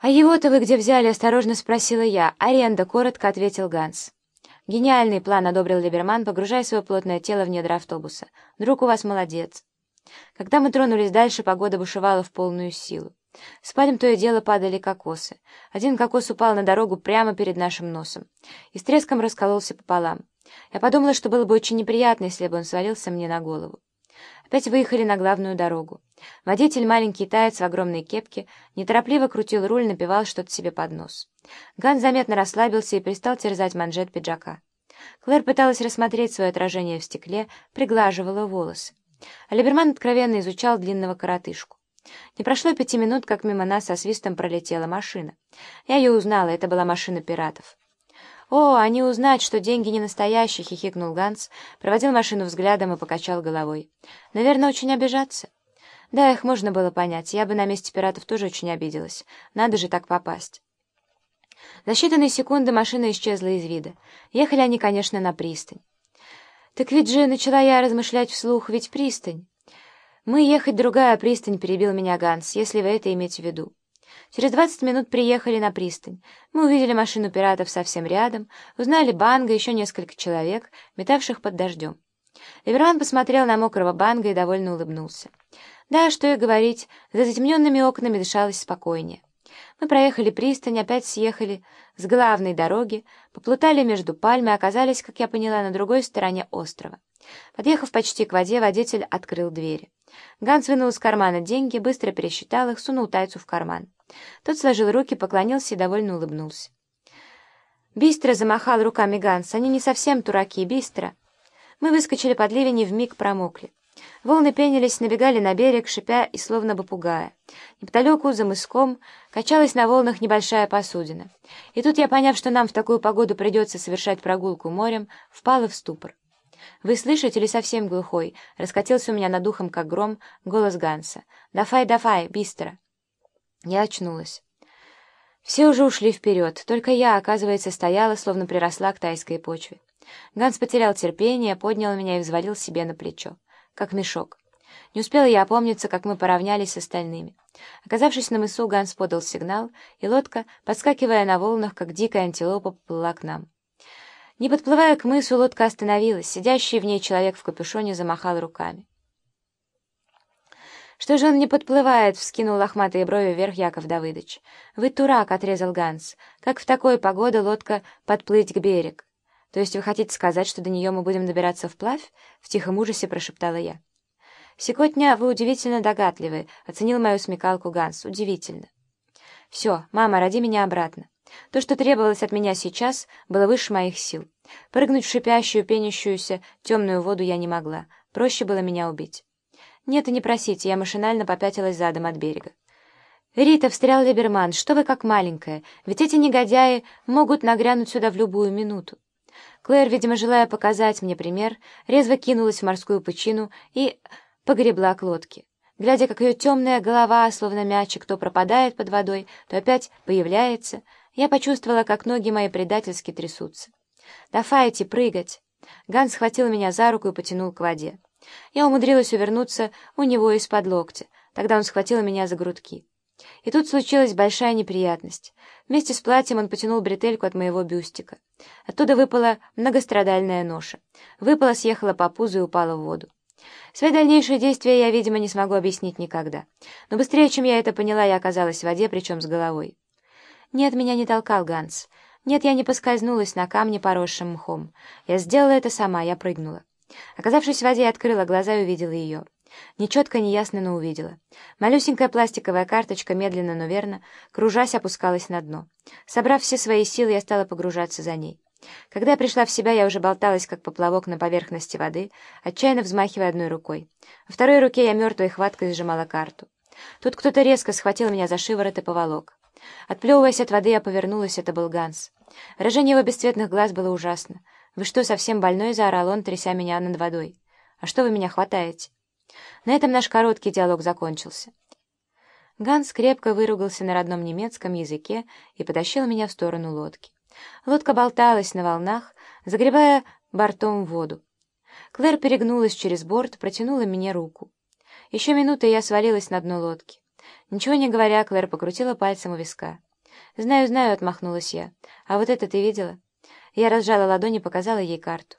«А его-то вы где взяли?» — осторожно спросила я. «Аренда», — коротко ответил Ганс. «Гениальный план», — одобрил Либерман, погружая свое плотное тело в недра автобуса. «Друг у вас молодец». Когда мы тронулись дальше, погода бушевала в полную силу. С то и дело падали кокосы. Один кокос упал на дорогу прямо перед нашим носом и с треском раскололся пополам. Я подумала, что было бы очень неприятно, если бы он свалился мне на голову. Опять выехали на главную дорогу. Водитель, маленький таец в огромной кепке, неторопливо крутил руль, напевал что-то себе под нос. Ган заметно расслабился и перестал терзать манжет пиджака. Клэр пыталась рассмотреть свое отражение в стекле, приглаживала волосы. А Либерман откровенно изучал длинного коротышку. Не прошло пяти минут, как мимо нас со свистом пролетела машина. Я ее узнала, это была машина пиратов. «О, они узнают, что деньги не настоящие!» — хихикнул Ганс, проводил машину взглядом и покачал головой. «Наверное, очень обижаться?» «Да, их можно было понять. Я бы на месте пиратов тоже очень обиделась. Надо же так попасть!» За считанные секунды машина исчезла из вида. Ехали они, конечно, на пристань. «Так ведь же, — начала я размышлять вслух, — ведь пристань!» «Мы ехать другая пристань», — перебил меня Ганс, если вы это имеете в виду. Через двадцать минут приехали на пристань. Мы увидели машину пиратов совсем рядом, узнали Банга и еще несколько человек, метавших под дождем. Леверман посмотрел на мокрого Банга и довольно улыбнулся. Да, что и говорить, за затемненными окнами дышалось спокойнее. Мы проехали пристань, опять съехали с главной дороги, поплутали между пальмой, оказались, как я поняла, на другой стороне острова. Подъехав почти к воде, водитель открыл двери. Ганс вынул из кармана деньги, быстро пересчитал их, сунул тайцу в карман. Тот сложил руки, поклонился и довольно улыбнулся. «Бистро!» — замахал руками Ганс. «Они не совсем дураки, бистро!» Мы выскочили под ливень и вмиг промокли. Волны пенились, набегали на берег, шипя и словно бы пугая. Неподалеку, за мыском, качалась на волнах небольшая посудина. И тут я, поняв, что нам в такую погоду придется совершать прогулку морем, впала в ступор. «Вы слышите или совсем глухой?» — раскатился у меня над ухом, как гром, голос Ганса. «Дафай, дафай, быстро!» Я очнулась. Все уже ушли вперед, только я, оказывается, стояла, словно приросла к тайской почве. Ганс потерял терпение, поднял меня и взвалил себе на плечо, как мешок. Не успела я опомниться, как мы поравнялись с остальными. Оказавшись на мысу, Ганс подал сигнал, и лодка, подскакивая на волнах, как дикая антилопа, поплыла к нам. Не подплывая к мысу, лодка остановилась. Сидящий в ней человек в капюшоне замахал руками. «Что же он не подплывает?» — вскинул лохматые брови вверх Яков Давыдович. «Вы турак!» — отрезал Ганс. «Как в такой погоде лодка подплыть к берег?» «То есть вы хотите сказать, что до нее мы будем добираться вплавь?» — в тихом ужасе прошептала я. «Сегодня вы удивительно догадливы», — оценил мою смекалку Ганс. «Удивительно». «Все, мама, роди меня обратно». То, что требовалось от меня сейчас, было выше моих сил. Прыгнуть в шипящую, пенящуюся, темную воду я не могла. Проще было меня убить. «Нет, и не просите», я машинально попятилась задом от берега. «Рита», — встрял Либерман, — «что вы как маленькая? Ведь эти негодяи могут нагрянуть сюда в любую минуту». Клэр, видимо, желая показать мне пример, резво кинулась в морскую пучину и погребла к лодке. Глядя, как ее темная голова, словно мячик, то пропадает под водой, то опять появляется, я почувствовала, как ноги мои предательски трясутся. «Давайте прыгать!» Ганс схватил меня за руку и потянул к воде. Я умудрилась увернуться у него из-под локтя. Тогда он схватил меня за грудки. И тут случилась большая неприятность. Вместе с платьем он потянул бретельку от моего бюстика. Оттуда выпала многострадальная ноша. Выпала, съехала по пузу и упала в воду. Свои дальнейшие действия я, видимо, не смогу объяснить никогда. Но быстрее, чем я это поняла, я оказалась в воде, причем с головой. Нет, меня не толкал Ганс. Нет, я не поскользнулась на камне, поросшем мхом. Я сделала это сама, я прыгнула. Оказавшись в воде, я открыла глаза и увидела ее. Нечетко, неясно, но увидела. Малюсенькая пластиковая карточка, медленно, но верно, кружась, опускалась на дно. Собрав все свои силы, я стала погружаться за ней. Когда я пришла в себя, я уже болталась, как поплавок на поверхности воды, отчаянно взмахивая одной рукой. Во второй руке я мертвой хваткой сжимала карту. Тут кто-то резко схватил меня за шиворот и поволок. Отплевываясь от воды, я повернулась, это был Ганс. Выражение его бесцветных глаз было ужасно. «Вы что, совсем больной?» — заорал он, тряся меня над водой. «А что вы меня хватаете?» На этом наш короткий диалог закончился. Ганс крепко выругался на родном немецком языке и потащил меня в сторону лодки. Лодка болталась на волнах, загребая бортом в воду. Клэр перегнулась через борт, протянула мне руку. Еще минута, и я свалилась на дно лодки. Ничего не говоря, Клэр покрутила пальцем у виска. «Знаю, знаю», — отмахнулась я. «А вот это ты видела?» Я разжала ладони и показала ей карту.